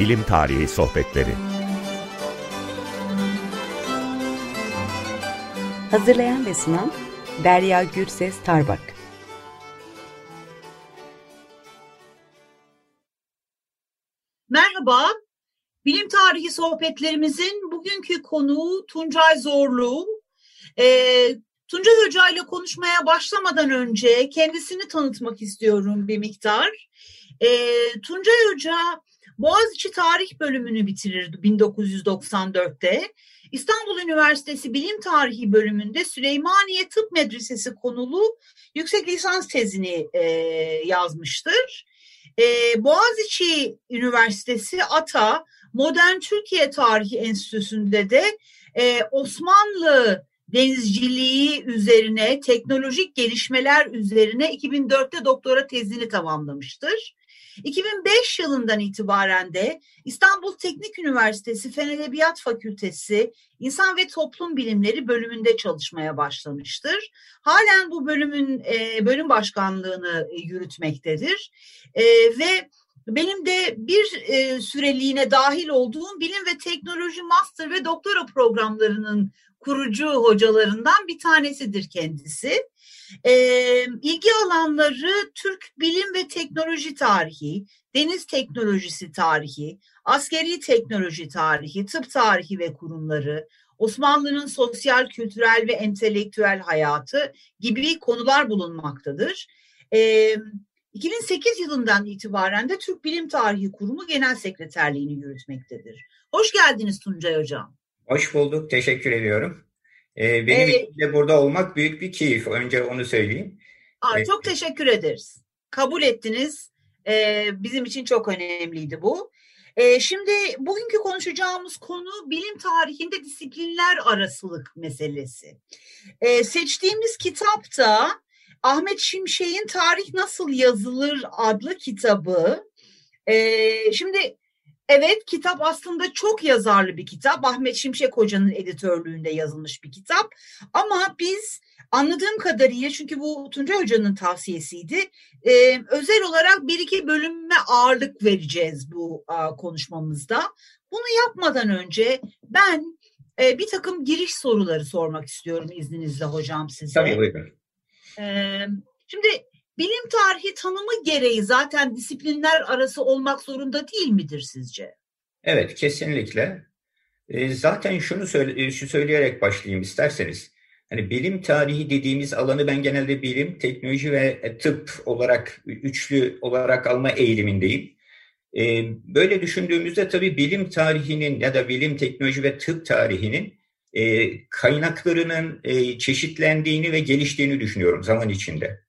Bilim Tarihi Sohbetleri Hazırlayan ve sunan Derya Gürses Tarbak Merhaba, bilim tarihi sohbetlerimizin bugünkü konuğu Tuncay Zorlu. Ee, Tuncay Hoca ile konuşmaya başlamadan önce kendisini tanıtmak istiyorum bir miktar. Ee, Tuncay Hoca Boğaziçi Tarih bölümünü bitirir 1994'te. İstanbul Üniversitesi Bilim Tarihi bölümünde Süleymaniye Tıp Medresesi konulu yüksek lisans tezini e, yazmıştır. E, Boğaziçi Üniversitesi ATA Modern Türkiye Tarihi Enstitüsü'nde de e, Osmanlı denizciliği üzerine, teknolojik gelişmeler üzerine 2004'te doktora tezini tamamlamıştır. 2005 yılından itibaren de İstanbul Teknik Üniversitesi Fen Edebiyat Fakültesi İnsan ve Toplum Bilimleri bölümünde çalışmaya başlamıştır. Halen bu bölümün e, bölüm başkanlığını yürütmektedir. E, ve benim de bir e, süreliğine dahil olduğum bilim ve teknoloji master ve doktora programlarının kurucu hocalarından bir tanesidir kendisi. E, ilgi alanları Türk bilim ve teknoloji tarihi, deniz teknolojisi tarihi, askeri teknoloji tarihi, tıp tarihi ve kurumları, Osmanlı'nın sosyal, kültürel ve entelektüel hayatı gibi konular bulunmaktadır. E, 2008 yılından itibaren de Türk Bilim Tarihi Kurumu Genel Sekreterliğini yürütmektedir. Hoş geldiniz Tuncay Hocam. Hoş bulduk, teşekkür ediyorum. Ee, benim ee, için de burada olmak büyük bir keyif. Önce onu söyleyeyim. Aa, çok teşekkür ederiz. Kabul ettiniz. Ee, bizim için çok önemliydi bu. Ee, şimdi bugünkü konuşacağımız konu bilim tarihinde disiplinler arasılık meselesi. Ee, seçtiğimiz kitapta Ahmet Şimşek'in Tarih Nasıl Yazılır adlı kitabı. Ee, şimdi Evet kitap aslında çok yazarlı bir kitap. Ahmet Şimşek Hoca'nın editörlüğünde yazılmış bir kitap. Ama biz anladığım kadarıyla çünkü bu Tuncay Hoca'nın tavsiyesiydi. E, özel olarak bir iki bölüme ağırlık vereceğiz bu a, konuşmamızda. Bunu yapmadan önce ben e, bir takım giriş soruları sormak istiyorum izninizle hocam size. Tabii buyurun. E, şimdi bilim tarihi tanımı gereği zaten disiplinler arası olmak zorunda değil midir sizce? Evet, kesinlikle. E, zaten şunu söyle, e, şu söyleyerek başlayayım isterseniz. Hani bilim tarihi dediğimiz alanı ben genelde bilim, teknoloji ve e, tıp olarak üçlü olarak alma eğilimindeyim. Böyle düşündüğümüzde tabii bilim tarihinin ya da bilim, teknoloji ve tıp tarihinin kaynaklarının çeşitlendiğini ve geliştiğini düşünüyorum zaman içinde.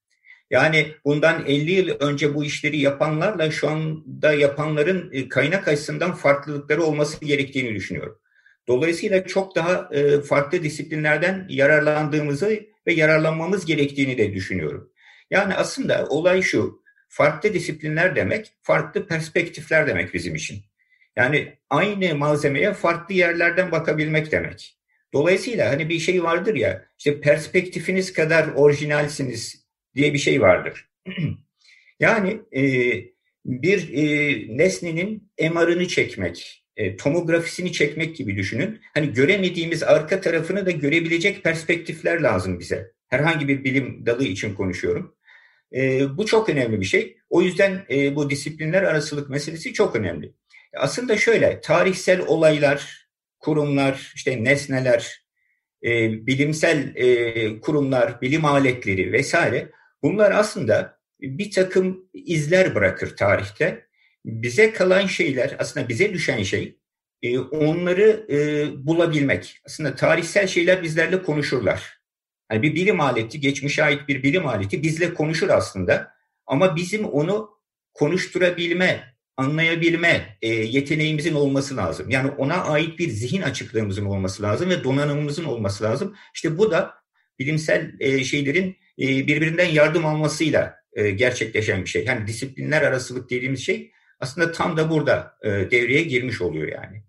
Yani bundan 50 yıl önce bu işleri yapanlarla şu anda yapanların e, kaynak açısından farklılıkları olması gerektiğini düşünüyorum. Dolayısıyla çok daha e, farklı disiplinlerden yararlandığımızı ve yararlanmamız gerektiğini de düşünüyorum. Yani aslında olay şu, farklı disiplinler demek, farklı perspektifler demek bizim için. Yani aynı malzemeye farklı yerlerden bakabilmek demek. Dolayısıyla hani bir şey vardır ya, işte perspektifiniz kadar orijinalsiniz diye bir şey vardır. yani e, bir e, nesnenin MR'ını çekmek, e, tomografisini çekmek gibi düşünün. Hani göremediğimiz arka tarafını da görebilecek perspektifler lazım bize. Herhangi bir bilim dalı için konuşuyorum. E, bu çok önemli bir şey. O yüzden e, bu disiplinler arasılık meselesi çok önemli. Aslında şöyle, tarihsel olaylar, kurumlar, işte nesneler, e, bilimsel e, kurumlar, bilim aletleri vesaire Bunlar aslında bir takım izler bırakır tarihte. Bize kalan şeyler, aslında bize düşen şey e, onları e, bulabilmek. Aslında tarihsel şeyler bizlerle konuşurlar. Yani bir bilim aleti, geçmişe ait bir bilim aleti bizle konuşur aslında. Ama bizim onu konuşturabilme, anlayabilme e, yeteneğimizin olması lazım. Yani ona ait bir zihin açıklığımızın olması lazım ve donanımımızın olması lazım. İşte bu da bilimsel şeylerin e, birbirinden yardım almasıyla e, gerçekleşen bir şey. Yani disiplinler arasılık dediğimiz şey aslında tam da burada e, devreye girmiş oluyor yani.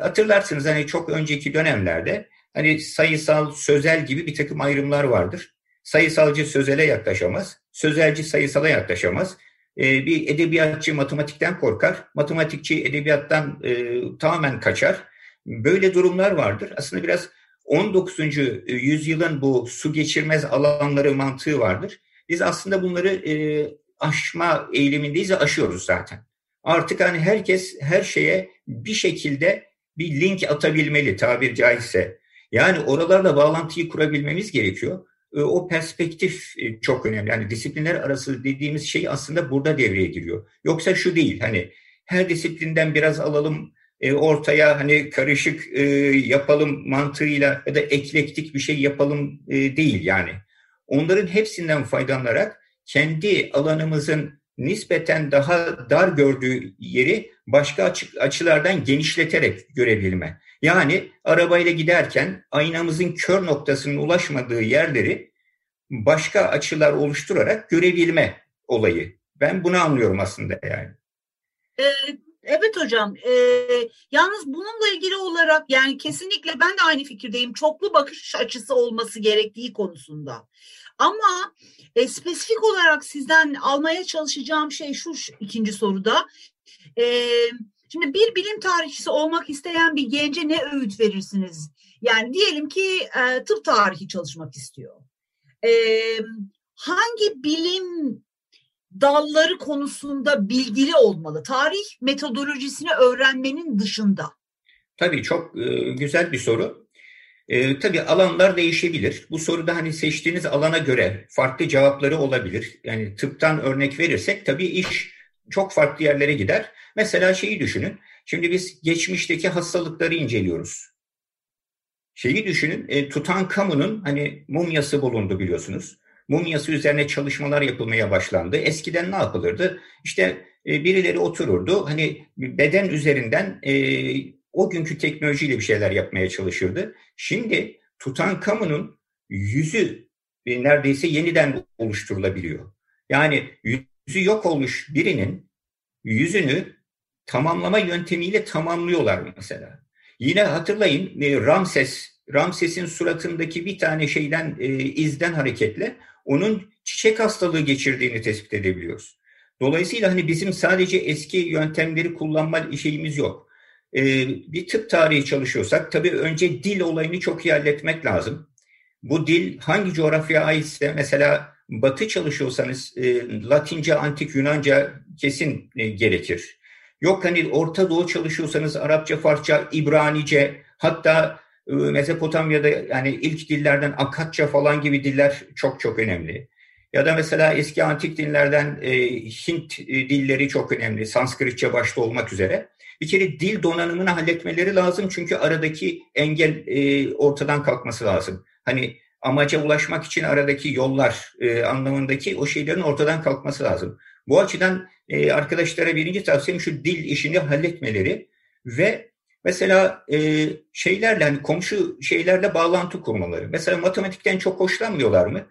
Hatırlarsınız hani çok önceki dönemlerde hani sayısal, sözel gibi bir takım ayrımlar vardır. Sayısalcı sözele yaklaşamaz, sözelci sayısala yaklaşamaz. e, bir edebiyatçı matematikten korkar, matematikçi edebiyattan e, tamamen kaçar. Böyle durumlar vardır. Aslında biraz 19. yüzyılın bu su geçirmez alanları mantığı vardır. Biz aslında bunları e, aşma eğilimindeyiz ve aşıyoruz zaten. Artık hani herkes her şeye bir şekilde bir link atabilmeli tabir caizse. Yani oralarla bağlantıyı kurabilmemiz gerekiyor. E, o perspektif e, çok önemli. Yani disiplinler arası dediğimiz şey aslında burada devreye giriyor. Yoksa şu değil hani her disiplinden biraz alalım e, ortaya hani karışık yapalım mantığıyla ya da eklektik bir şey yapalım değil yani. Onların hepsinden faydalanarak kendi alanımızın nispeten daha dar gördüğü yeri başka açı, açılardan genişleterek görebilme. Yani arabayla giderken aynamızın kör noktasının ulaşmadığı yerleri başka açılar oluşturarak görebilme olayı. Ben bunu anlıyorum aslında yani. Ee, evet hocam. E, yalnız bununla ilgili olarak yani kesinlikle ben de aynı fikirdeyim. Çoklu bakış açısı olması gerektiği konusunda. Ama e, spesifik olarak sizden almaya çalışacağım şey şu ikinci soruda. E, şimdi bir bilim tarihçisi olmak isteyen bir gence ne öğüt verirsiniz? Yani diyelim ki e, tıp tarihi çalışmak istiyor. E, hangi bilim dalları konusunda bilgili olmalı? Tarih metodolojisini öğrenmenin dışında. Tabii çok e, güzel bir soru. E, tabii alanlar değişebilir. Bu soruda hani seçtiğiniz alana göre farklı cevapları olabilir. Yani tıptan örnek verirsek tabii iş çok farklı yerlere gider. Mesela şeyi düşünün. Şimdi biz geçmişteki hastalıkları inceliyoruz. Şeyi düşünün. E, Tutankamon'un hani mumyası bulundu biliyorsunuz. Mumyası üzerine çalışmalar yapılmaya başlandı. Eskiden ne yapılırdı? İşte e, birileri otururdu. Hani beden üzerinden e, o günkü teknolojiyle bir şeyler yapmaya çalışırdı. Şimdi Tutankamon'un yüzü e, neredeyse yeniden oluşturulabiliyor. Yani yüzü yok olmuş birinin yüzünü tamamlama yöntemiyle tamamlıyorlar mesela. Yine hatırlayın e, Ramses, Ramses'in suratındaki bir tane şeyden e, izden hareketle onun çiçek hastalığı geçirdiğini tespit edebiliyoruz. Dolayısıyla hani bizim sadece eski yöntemleri kullanma şeyimiz yok. Ee, bir tıp tarihi çalışıyorsak tabii önce dil olayını çok iyi halletmek lazım. Bu dil hangi coğrafyaya aitse mesela batı çalışıyorsanız e, Latince, Antik Yunanca kesin e, gerekir. Yok hani Orta Doğu çalışıyorsanız Arapça, Farsça, İbranice hatta Mezopotamya'da yani ilk dillerden Akatça falan gibi diller çok çok önemli. Ya da mesela eski antik dinlerden e, Hint e, dilleri çok önemli. Sanskritçe başta olmak üzere. Bir kere dil donanımını halletmeleri lazım çünkü aradaki engel e, ortadan kalkması lazım. Hani amaca ulaşmak için aradaki yollar e, anlamındaki o şeylerin ortadan kalkması lazım. Bu açıdan e, arkadaşlara birinci tavsiyem şu dil işini halletmeleri ve mesela e, şeylerle hani komşu şeylerle bağlantı kurmaları. Mesela matematikten çok hoşlanmıyorlar mı?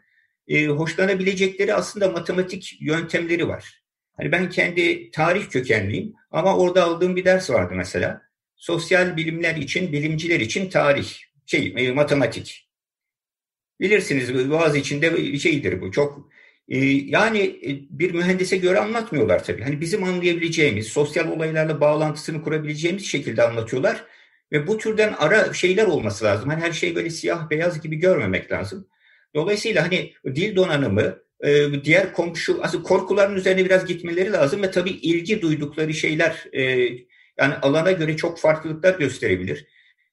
E, hoşlanabilecekleri aslında matematik yöntemleri var. Hani ben kendi tarih kökenliyim ama orada aldığım bir ders vardı mesela. Sosyal bilimler için, bilimciler için tarih, şey, e, matematik. Bilirsiniz Boğaz içinde şeydir bu. Çok yani e, bir mühendise göre anlatmıyorlar tabii. Hani bizim anlayabileceğimiz, sosyal olaylarla bağlantısını kurabileceğimiz şekilde anlatıyorlar. Ve bu türden ara şeyler olması lazım. Hani her şey böyle siyah beyaz gibi görmemek lazım. Dolayısıyla hani dil donanımı, e, diğer komşu, aslında korkuların üzerine biraz gitmeleri lazım ve tabii ilgi duydukları şeyler e, yani alana göre çok farklılıklar gösterebilir.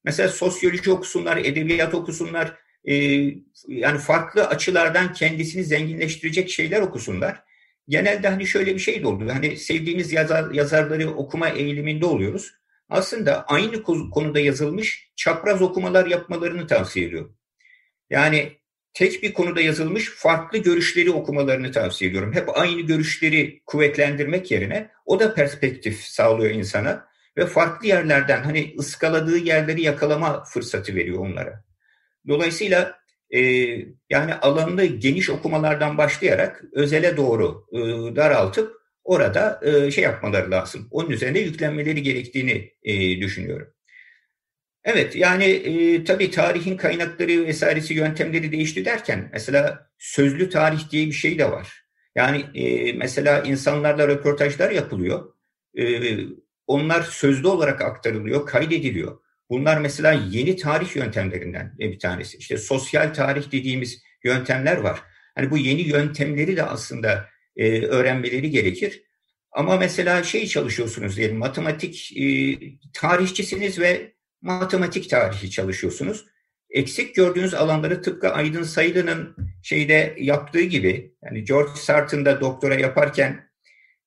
Mesela sosyoloji okusunlar, edebiyat okusunlar, e, yani farklı açılardan kendisini zenginleştirecek şeyler okusunlar. Genelde hani şöyle bir şey de oluyor. Hani sevdiğimiz yazar, yazarları okuma eğiliminde oluyoruz. Aslında aynı konuda yazılmış çapraz okumalar yapmalarını tavsiye ediyorum. Yani tek bir konuda yazılmış farklı görüşleri okumalarını tavsiye ediyorum. Hep aynı görüşleri kuvvetlendirmek yerine o da perspektif sağlıyor insana ve farklı yerlerden hani ıskaladığı yerleri yakalama fırsatı veriyor onlara. Dolayısıyla e, yani alanını geniş okumalardan başlayarak özele doğru e, daraltıp orada e, şey yapmaları lazım. Onun üzerine yüklenmeleri gerektiğini e, düşünüyorum. Evet yani e, tabii tarihin kaynakları vesairesi yöntemleri değişti derken mesela sözlü tarih diye bir şey de var. Yani e, mesela insanlarla röportajlar yapılıyor. E, onlar sözlü olarak aktarılıyor, kaydediliyor. Bunlar mesela yeni tarih yöntemlerinden bir tanesi. İşte sosyal tarih dediğimiz yöntemler var. Hani bu yeni yöntemleri de aslında e, öğrenmeleri gerekir. Ama mesela şey çalışıyorsunuz diyelim matematik e, tarihçisiniz ve matematik tarihi çalışıyorsunuz. Eksik gördüğünüz alanları tıpkı Aydın Sayılı'nın şeyde yaptığı gibi yani George Sarton da doktora yaparken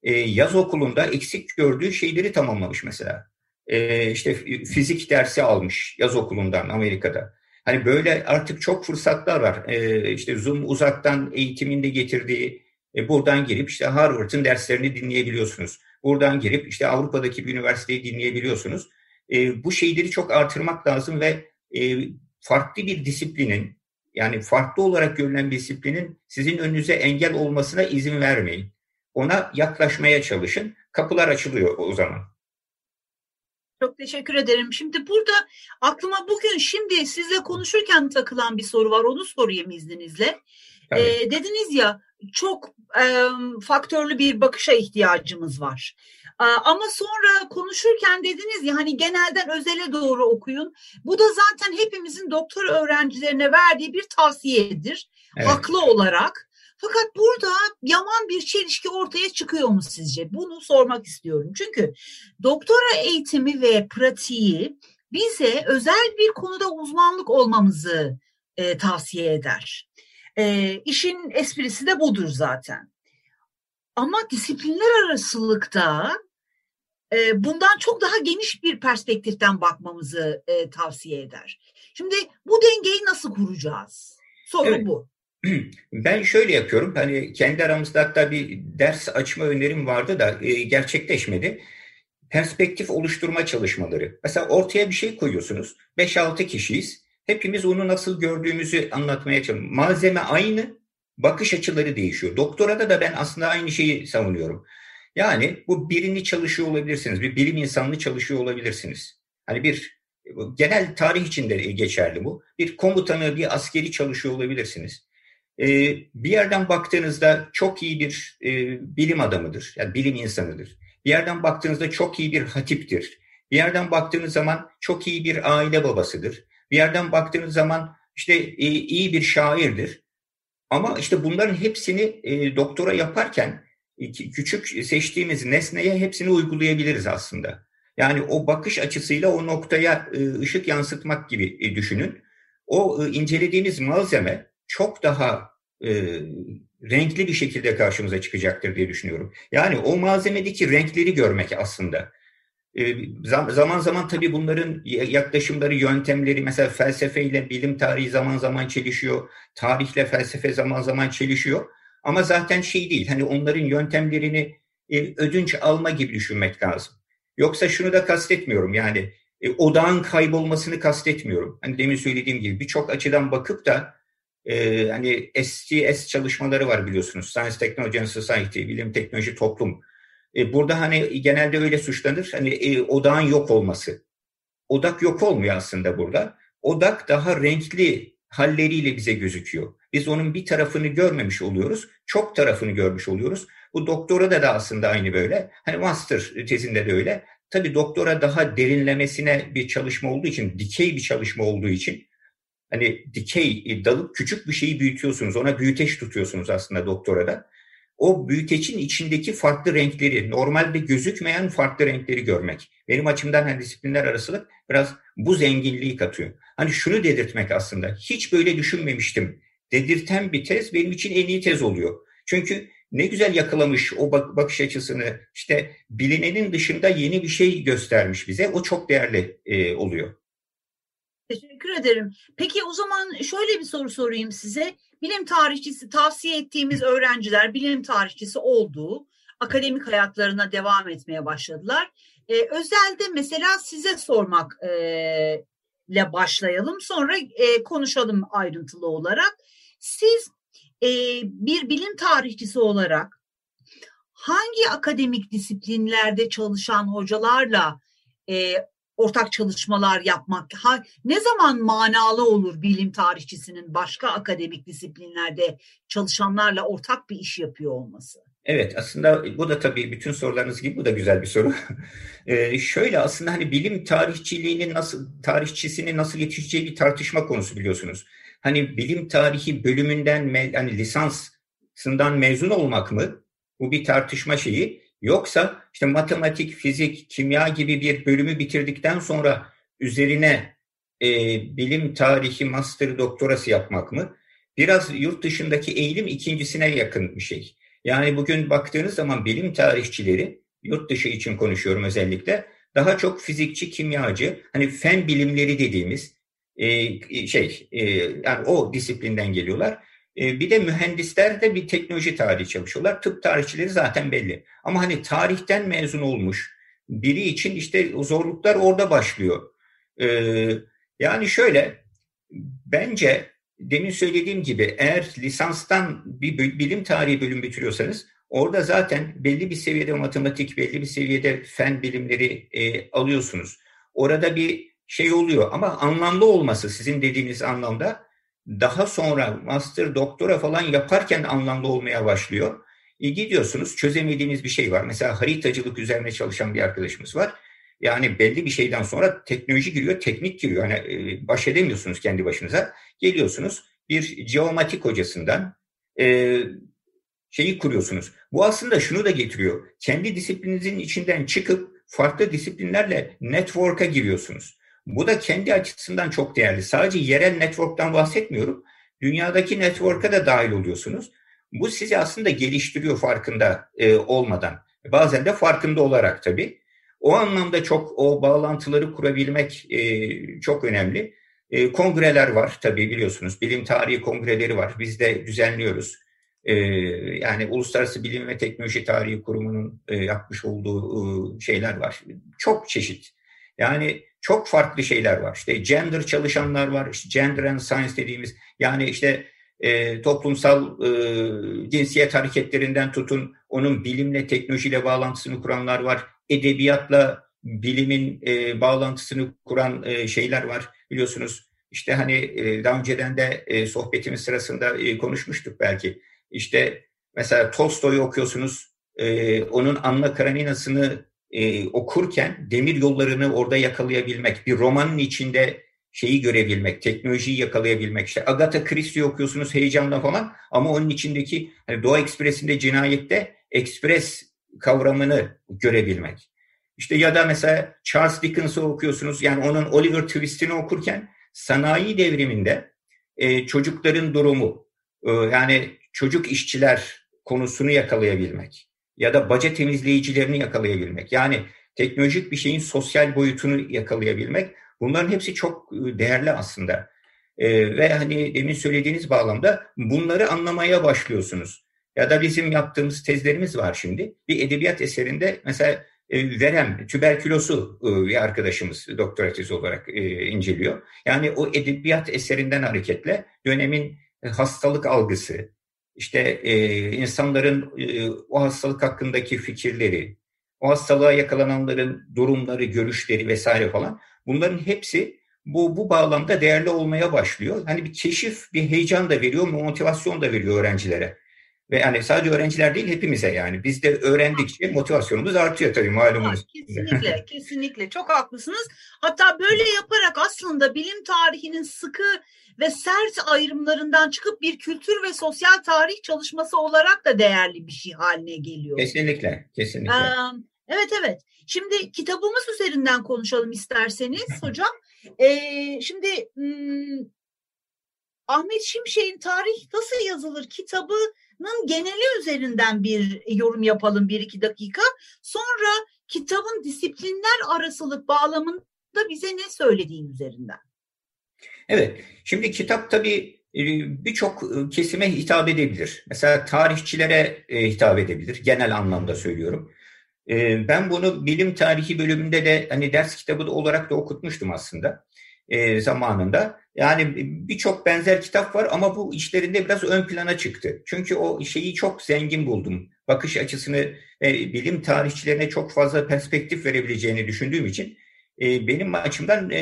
e, yaz okulunda eksik gördüğü şeyleri tamamlamış mesela. E, işte fizik dersi almış yaz okulundan Amerika'da. Hani böyle artık çok fırsatlar var. E, işte Zoom uzaktan eğitiminde getirdiği e, buradan girip işte Harvard'ın derslerini dinleyebiliyorsunuz. Buradan girip işte Avrupa'daki bir üniversiteyi dinleyebiliyorsunuz. E, bu şeyleri çok artırmak lazım ve e, farklı bir disiplinin yani farklı olarak görülen bir disiplinin sizin önünüze engel olmasına izin vermeyin. Ona yaklaşmaya çalışın. Kapılar açılıyor o zaman. Çok teşekkür ederim. Şimdi burada aklıma bugün şimdi sizle konuşurken takılan bir soru var. Onu sorayım izninizle. Ee, dediniz ya çok e, faktörlü bir bakışa ihtiyacımız var. E, ama sonra konuşurken dediniz ya hani genelden özele doğru okuyun. Bu da zaten hepimizin doktor öğrencilerine verdiği bir tavsiyedir. Evet. Haklı olarak. Fakat burada yaman bir çelişki ortaya çıkıyor mu sizce? Bunu sormak istiyorum. Çünkü doktora eğitimi ve pratiği bize özel bir konuda uzmanlık olmamızı e, tavsiye eder. E, işin esprisi de budur zaten. Ama disiplinler arasılıkta e, bundan çok daha geniş bir perspektiften bakmamızı e, tavsiye eder. Şimdi bu dengeyi nasıl kuracağız? Soru evet. bu. Ben şöyle yapıyorum. Hani kendi aramızda hatta bir ders açma önerim vardı da e, gerçekleşmedi. Perspektif oluşturma çalışmaları. Mesela ortaya bir şey koyuyorsunuz. 5-6 kişiyiz. Hepimiz onu nasıl gördüğümüzü anlatmaya çalışıyoruz. Malzeme aynı, bakış açıları değişiyor. Doktorada da ben aslında aynı şeyi savunuyorum. Yani bu birini çalışıyor olabilirsiniz. Bir bilim insanını çalışıyor olabilirsiniz. Hani bir genel tarih içinde geçerli bu. Bir komutanı, bir askeri çalışıyor olabilirsiniz. Ee, bir yerden baktığınızda çok iyi bir e, bilim adamıdır. Yani bilim insanıdır. Bir yerden baktığınızda çok iyi bir hatiptir. Bir yerden baktığınız zaman çok iyi bir aile babasıdır. Bir yerden baktığınız zaman işte e, iyi bir şairdir. Ama işte bunların hepsini e, doktora yaparken e, küçük seçtiğimiz nesneye hepsini uygulayabiliriz aslında. Yani o bakış açısıyla o noktaya e, ışık yansıtmak gibi e, düşünün. O e, incelediğimiz malzeme çok daha e, renkli bir şekilde karşımıza çıkacaktır diye düşünüyorum. Yani o malzemedeki renkleri görmek aslında. E, zaman zaman tabii bunların yaklaşımları, yöntemleri mesela felsefeyle bilim tarihi zaman zaman çelişiyor. Tarihle felsefe zaman zaman çelişiyor. Ama zaten şey değil hani onların yöntemlerini e, ödünç alma gibi düşünmek lazım. Yoksa şunu da kastetmiyorum yani e, odağın kaybolmasını kastetmiyorum. Hani demin söylediğim gibi birçok açıdan bakıp da e, hani STS çalışmaları var biliyorsunuz. Science Technology and Society, Bilim Teknoloji Toplum. E, burada hani genelde öyle suçlanır. Hani e, odağın yok olması. Odak yok olmuyor aslında burada. Odak daha renkli halleriyle bize gözüküyor. Biz onun bir tarafını görmemiş oluyoruz. Çok tarafını görmüş oluyoruz. Bu doktora da, da aslında aynı böyle. Hani master tezinde de öyle. Tabii doktora daha derinlemesine bir çalışma olduğu için, dikey bir çalışma olduğu için hani dikey e, dalıp küçük bir şeyi büyütüyorsunuz. Ona büyüteç tutuyorsunuz aslında doktora da. O büyüteçin içindeki farklı renkleri, normalde gözükmeyen farklı renkleri görmek. Benim açımdan hani disiplinler arasılık biraz bu zenginliği katıyor. Hani şunu dedirtmek aslında, hiç böyle düşünmemiştim dedirten bir tez benim için en iyi tez oluyor. Çünkü ne güzel yakalamış o bakış açısını, işte bilinenin dışında yeni bir şey göstermiş bize. O çok değerli e, oluyor. Teşekkür ederim. Peki o zaman şöyle bir soru sorayım size. Bilim tarihçisi tavsiye ettiğimiz öğrenciler bilim tarihçisi oldu. Akademik hayatlarına devam etmeye başladılar. Ee, özelde mesela size sormak e, ile başlayalım. Sonra e, konuşalım ayrıntılı olarak. Siz e, bir bilim tarihçisi olarak hangi akademik disiplinlerde çalışan hocalarla e, ortak çalışmalar yapmak ha, ne zaman manalı olur bilim tarihçisinin başka akademik disiplinlerde çalışanlarla ortak bir iş yapıyor olması? Evet aslında bu da tabii bütün sorularınız gibi bu da güzel bir soru. ee, şöyle aslında hani bilim tarihçiliğinin nasıl tarihçisini nasıl yetişeceği bir tartışma konusu biliyorsunuz. Hani bilim tarihi bölümünden hani lisansından mezun olmak mı? Bu bir tartışma şeyi. Yoksa işte matematik, fizik, kimya gibi bir bölümü bitirdikten sonra üzerine e, bilim tarihi master doktorası yapmak mı? Biraz yurt dışındaki eğilim ikincisine yakın bir şey. Yani bugün baktığınız zaman bilim tarihçileri, yurt dışı için konuşuyorum özellikle, daha çok fizikçi, kimyacı, hani fen bilimleri dediğimiz e, şey, e, yani o disiplinden geliyorlar. E, bir de mühendisler de bir teknoloji tarihi çalışıyorlar. Tıp tarihçileri zaten belli. Ama hani tarihten mezun olmuş biri için işte zorluklar orada başlıyor. E, yani şöyle, bence demin söylediğim gibi eğer lisanstan bir bilim tarihi bölüm bitiriyorsanız orada zaten belli bir seviyede matematik, belli bir seviyede fen bilimleri e, alıyorsunuz. Orada bir şey oluyor ama anlamlı olması sizin dediğiniz anlamda daha sonra master, doktora falan yaparken anlamlı olmaya başlıyor. E, gidiyorsunuz çözemediğiniz bir şey var. Mesela haritacılık üzerine çalışan bir arkadaşımız var. Yani belli bir şeyden sonra teknoloji giriyor, teknik giriyor. Yani e, baş edemiyorsunuz kendi başınıza. Geliyorsunuz bir geomatik hocasından e, şeyi kuruyorsunuz. Bu aslında şunu da getiriyor. Kendi disiplininizin içinden çıkıp farklı disiplinlerle network'a giriyorsunuz. Bu da kendi açısından çok değerli. Sadece yerel network'tan bahsetmiyorum. Dünyadaki network'a da dahil oluyorsunuz. Bu sizi aslında geliştiriyor farkında e, olmadan. Bazen de farkında olarak tabii. O anlamda çok o bağlantıları kurabilmek e, çok önemli. E, kongreler var tabii biliyorsunuz. Bilim tarihi kongreleri var. Biz de düzenliyoruz. E, yani Uluslararası Bilim ve Teknoloji Tarihi Kurumu'nun e, yapmış olduğu e, şeyler var. Çok çeşit. Yani çok farklı şeyler var. İşte gender çalışanlar var. İşte gender and science dediğimiz yani işte e, toplumsal e, cinsiyet hareketlerinden tutun onun bilimle teknolojiyle bağlantısını kuranlar var edebiyatla bilimin e, bağlantısını kuran e, şeyler var biliyorsunuz. İşte hani e, daha önceden de e, sohbetimiz sırasında e, konuşmuştuk belki. İşte mesela Tolstoy'u okuyorsunuz, e, onun Anna Karenina'sını e, okurken demir yollarını orada yakalayabilmek, bir romanın içinde şeyi görebilmek, teknolojiyi yakalayabilmek. İşte Agatha Christie okuyorsunuz heyecanla falan ama onun içindeki hani Doğa Ekspresi'nde cinayette ekspres kavramını görebilmek. İşte ya da mesela Charles Dickens'ı okuyorsunuz. Yani onun Oliver Twist'ini okurken sanayi devriminde e, çocukların durumu, e, yani çocuk işçiler konusunu yakalayabilmek ya da baca temizleyicilerini yakalayabilmek. Yani teknolojik bir şeyin sosyal boyutunu yakalayabilmek. Bunların hepsi çok e, değerli aslında. E, ve hani demin söylediğiniz bağlamda bunları anlamaya başlıyorsunuz. Ya da bizim yaptığımız tezlerimiz var şimdi. Bir edebiyat eserinde mesela e, verem, tüberkülosu e, bir arkadaşımız doktora tezi olarak e, inceliyor. Yani o edebiyat eserinden hareketle dönemin hastalık algısı, işte e, insanların e, o hastalık hakkındaki fikirleri, o hastalığa yakalananların durumları, görüşleri vesaire falan bunların hepsi bu, bu bağlamda değerli olmaya başlıyor. Hani bir keşif, bir heyecan da veriyor, motivasyon da veriyor öğrencilere. Ve yani sadece öğrenciler değil hepimize yani. Biz de öğrendikçe motivasyonumuz artıyor tabii malumunuz. Kesinlikle, kesinlikle. Çok haklısınız. Hatta böyle yaparak aslında bilim tarihinin sıkı ve sert ayrımlarından çıkıp bir kültür ve sosyal tarih çalışması olarak da değerli bir şey haline geliyor. Kesinlikle, kesinlikle. Ee, evet, evet. Şimdi kitabımız üzerinden konuşalım isterseniz hocam. Ee, şimdi Ahmet Şimşek'in Tarih Nasıl Yazılır kitabı geneli üzerinden bir yorum yapalım bir iki dakika. Sonra kitabın disiplinler arasılık bağlamında bize ne söylediğin üzerinden. Evet, şimdi kitap tabii e, birçok e, kesime hitap edebilir. Mesela tarihçilere e, hitap edebilir, genel anlamda söylüyorum. Ben bunu bilim tarihi bölümünde de hani ders kitabı olarak da okutmuştum aslında zamanında. Yani birçok benzer kitap var ama bu işlerinde biraz ön plana çıktı. Çünkü o şeyi çok zengin buldum. Bakış açısını e, bilim tarihçilerine çok fazla perspektif verebileceğini düşündüğüm için e, benim açımdan e,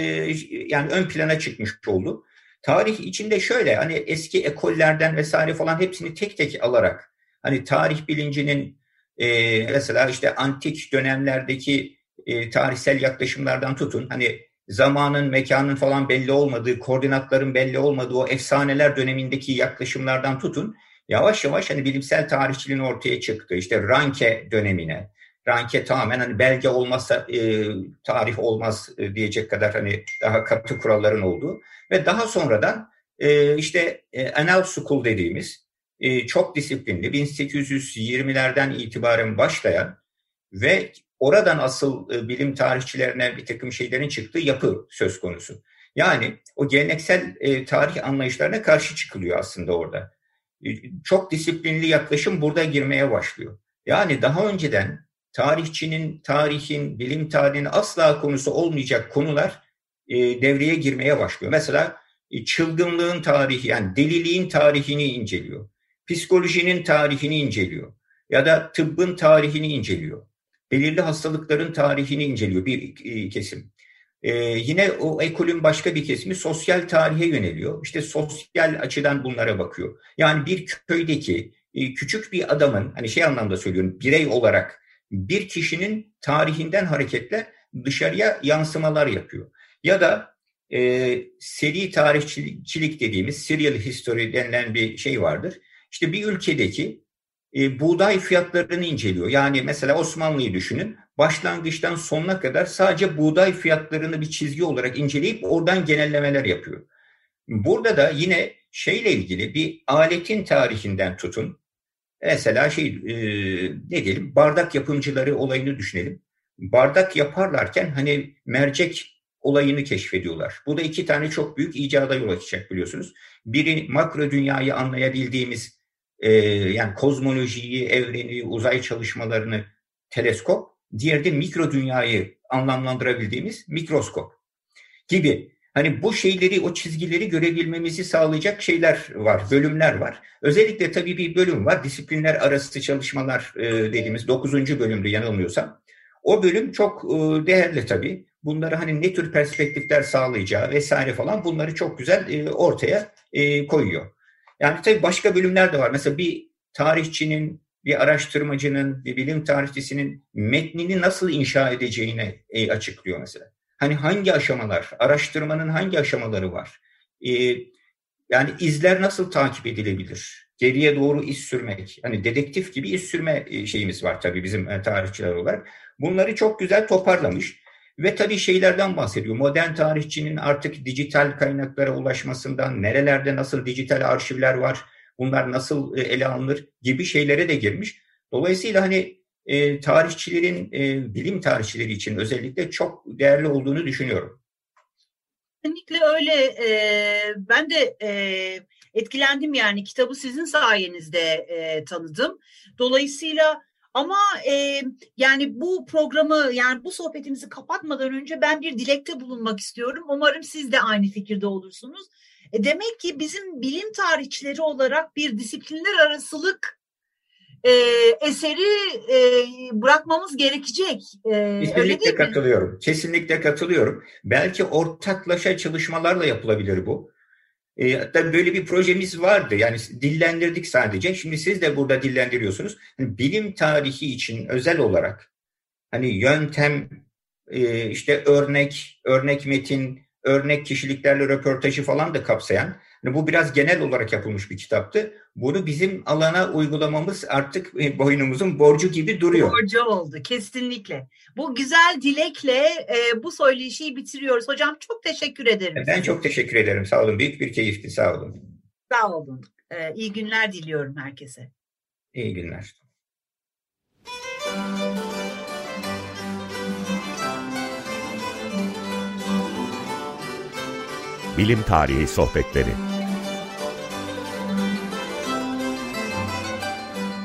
yani ön plana çıkmış oldu. Tarih içinde şöyle hani eski ekollerden vesaire falan hepsini tek tek alarak hani tarih bilincinin e, mesela işte antik dönemlerdeki e, tarihsel yaklaşımlardan tutun hani zamanın, mekanın falan belli olmadığı, koordinatların belli olmadığı o efsaneler dönemindeki yaklaşımlardan tutun yavaş yavaş hani bilimsel tarihçiliğin ortaya çıktı. İşte Ranke dönemine, Ranke tamamen hani belge olmazsa e, tarih olmaz e, diyecek kadar hani daha katı kuralların olduğu ve daha sonradan e, işte e, Anal School dediğimiz e, çok disiplinli 1820'lerden itibaren başlayan ve oradan asıl e, bilim tarihçilerine bir takım şeylerin çıktığı yapı söz konusu. Yani o geleneksel e, tarih anlayışlarına karşı çıkılıyor aslında orada. E, çok disiplinli yaklaşım burada girmeye başlıyor. Yani daha önceden tarihçinin, tarihin, bilim tarihinin asla konusu olmayacak konular devreye girmeye başlıyor. Mesela çılgınlığın tarihi yani deliliğin tarihini inceliyor. Psikolojinin tarihini inceliyor. Ya da tıbbın tarihini inceliyor. Belirli hastalıkların tarihini inceliyor bir e, kesim. Ee, yine o ekolün başka bir kesimi sosyal tarihe yöneliyor. İşte sosyal açıdan bunlara bakıyor. Yani bir köydeki e, küçük bir adamın, hani şey anlamda söylüyorum, birey olarak bir kişinin tarihinden hareketle dışarıya yansımalar yapıyor. Ya da e, seri tarihçilik dediğimiz serial history denilen bir şey vardır. İşte bir ülkedeki e, buğday fiyatlarını inceliyor. Yani mesela Osmanlı'yı düşünün. Başlangıçtan sonuna kadar sadece buğday fiyatlarını bir çizgi olarak inceleyip oradan genellemeler yapıyor. Burada da yine şeyle ilgili bir aletin tarihinden tutun. Mesela şey e, ne diyelim bardak yapımcıları olayını düşünelim. Bardak yaparlarken hani mercek olayını keşfediyorlar. Bu da iki tane çok büyük icada yol açacak biliyorsunuz. Biri makro dünyayı anlayabildiğimiz e, yani kozmolojiyi, evreni, uzay çalışmalarını teleskop. Diğeri de mikro dünyayı anlamlandırabildiğimiz mikroskop gibi. Hani bu şeyleri, o çizgileri görebilmemizi sağlayacak şeyler var, bölümler var. Özellikle tabii bir bölüm var, disiplinler arası çalışmalar e, dediğimiz 9. bölümde yanılmıyorsam. O bölüm çok e, değerli tabii. Bunları hani ne tür perspektifler sağlayacağı vesaire falan bunları çok güzel e, ortaya koyuyor. Yani tabii başka bölümler de var. Mesela bir tarihçinin, bir araştırmacının, bir bilim tarihçisinin metnini nasıl inşa edeceğini e, açıklıyor mesela. Hani hangi aşamalar, araştırmanın hangi aşamaları var? Ee, yani izler nasıl takip edilebilir? Geriye doğru iz sürmek. Hani dedektif gibi iz sürme e, şeyimiz var tabii bizim e, tarihçiler olarak. Bunları çok güzel toparlamış. Ve tabii şeylerden bahsediyor. Modern tarihçinin artık dijital kaynaklara ulaşmasından, nerelerde nasıl dijital arşivler var, bunlar nasıl e, ele alınır gibi şeylere de girmiş. Dolayısıyla hani e, tarihçilerin, e, bilim tarihçileri için özellikle çok değerli olduğunu düşünüyorum. Kesinlikle öyle. E, ben de e, etkilendim yani kitabı sizin sayenizde e, tanıdım. Dolayısıyla ama e, yani bu programı yani bu sohbetimizi kapatmadan önce ben bir dilekte bulunmak istiyorum. Umarım siz de aynı fikirde olursunuz. E, demek ki bizim bilim tarihçileri olarak bir disiplinler arasılık e, eseri e, bırakmamız gerekecek. E, Kesinlikle katılıyorum. Kesinlikle katılıyorum. Belki ortaklaşa çalışmalarla yapılabilir bu. E, tabii böyle bir projemiz vardı. Yani dillendirdik sadece. Şimdi siz de burada dillendiriyorsunuz. Yani bilim tarihi için özel olarak hani yöntem, e, işte örnek, örnek metin, örnek kişiliklerle röportajı falan da kapsayan yani bu biraz genel olarak yapılmış bir kitaptı. Bunu bizim alana uygulamamız artık e, boynumuzun borcu gibi duruyor. Borcu oldu kesinlikle. Bu güzel dilekle e, bu söyleşiyi bitiriyoruz. Hocam çok teşekkür ederim. Ben çok teşekkür ederim. Sağ olun. Büyük bir keyifti. Sağ olun. Sağ olun. E, iyi günler diliyorum herkese. İyi günler. Bilim Tarihi Sohbetleri